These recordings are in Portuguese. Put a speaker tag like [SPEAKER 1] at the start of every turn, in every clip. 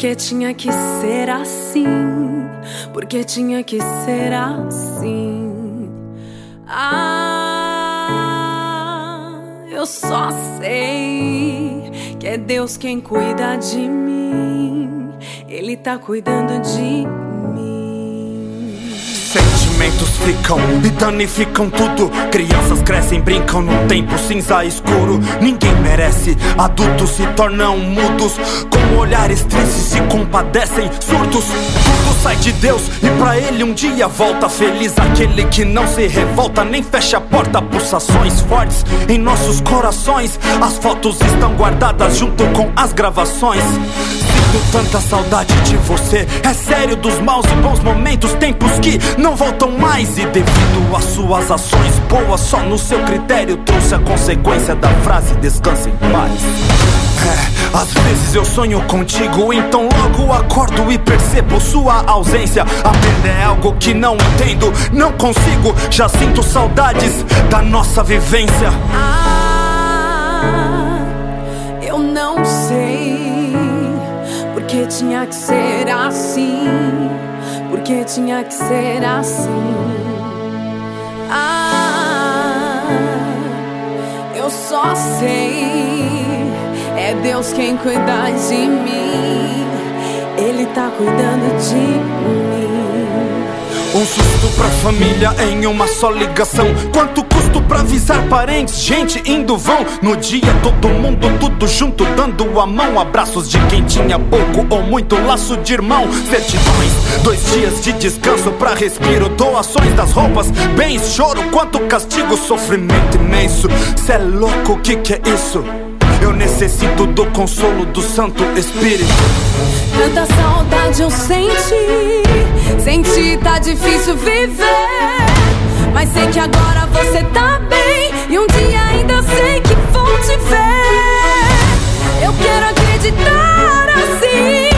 [SPEAKER 1] Porque tinha que ser assim, porque tinha que ser assim. Ah, eu só sei que é Deus quem cuida de mim. Ele tá cuidando de mim.
[SPEAKER 2] Sentimentos ficam e danificam tudo. Crianças crescem, brincam no tempo cinza escuro. Ninguém merece, adultos se tornam mudos. Com olhares tristes se compadecem, surdos. Tudo sai de Deus e pra ele um dia volta feliz. Aquele que não se revolta nem fecha a porta. Pulsações fortes em nossos corações. As fotos estão guardadas junto com as gravações. Sinto tanta saudade de você. É sério dos maus e bons momentos, tempos que não voltam mais. E devido às suas ações boas, só no seu critério trouxe a consequência da frase: descanse em paz. É, às vezes eu sonho contigo, então logo acordo e percebo sua ausência. A perda é algo que não entendo, não consigo. Já sinto saudades da nossa vivência.
[SPEAKER 1] Tinha que ser assim, porque tinha que ser assim. Ah, eu só sei, é Deus quem cuida de mim, Ele tá cuidando de mim.
[SPEAKER 2] Um susto pra família em uma só ligação. Quanto custo pra avisar parentes? Gente indo vão. No dia todo mundo tudo junto, dando a mão. Abraços de quem tinha pouco ou muito laço de irmão. Certidões, dois dias de descanso pra respiro. Doações das roupas, bens, choro. Quanto castigo, sofrimento imenso. Cê é louco, o que que é isso? Eu necessito do consolo do Santo Espírito.
[SPEAKER 1] Tanta saudade eu senti, senti tá difícil viver. Mas sei que agora você tá bem e um dia ainda sei que vou te ver. Eu quero acreditar assim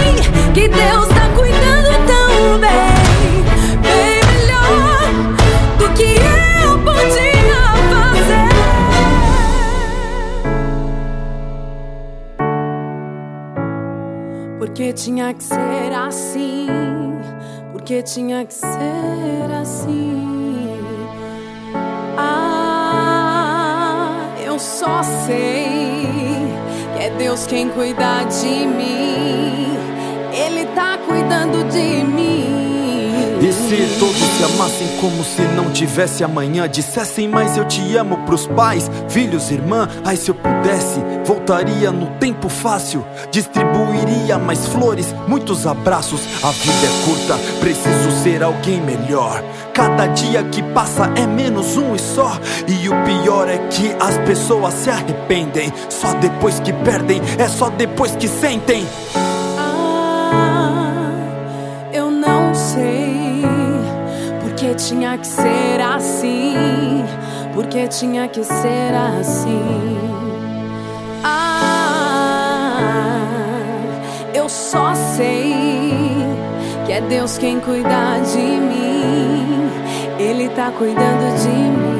[SPEAKER 1] que Deus tá cuidando tão bem, bem melhor do que eu podia fazer. Porque tinha que ser assim, porque tinha que ser assim. Ah, eu só sei que é Deus quem cuida de mim, Ele tá cuidando de mim.
[SPEAKER 2] Se todos se amassem como se não tivesse amanhã? Dissessem, mas eu te amo pros pais, filhos, irmã. Ai, se eu pudesse, voltaria no tempo fácil. Distribuiria mais flores, muitos abraços. A vida é curta, preciso ser alguém melhor. Cada dia que passa é menos um e só. E o pior é que as pessoas se arrependem. Só depois que perdem, é só depois que sentem.
[SPEAKER 1] Tinha que ser assim, porque tinha que ser assim. Ah, eu só sei que é Deus quem cuida de mim, Ele tá cuidando de mim.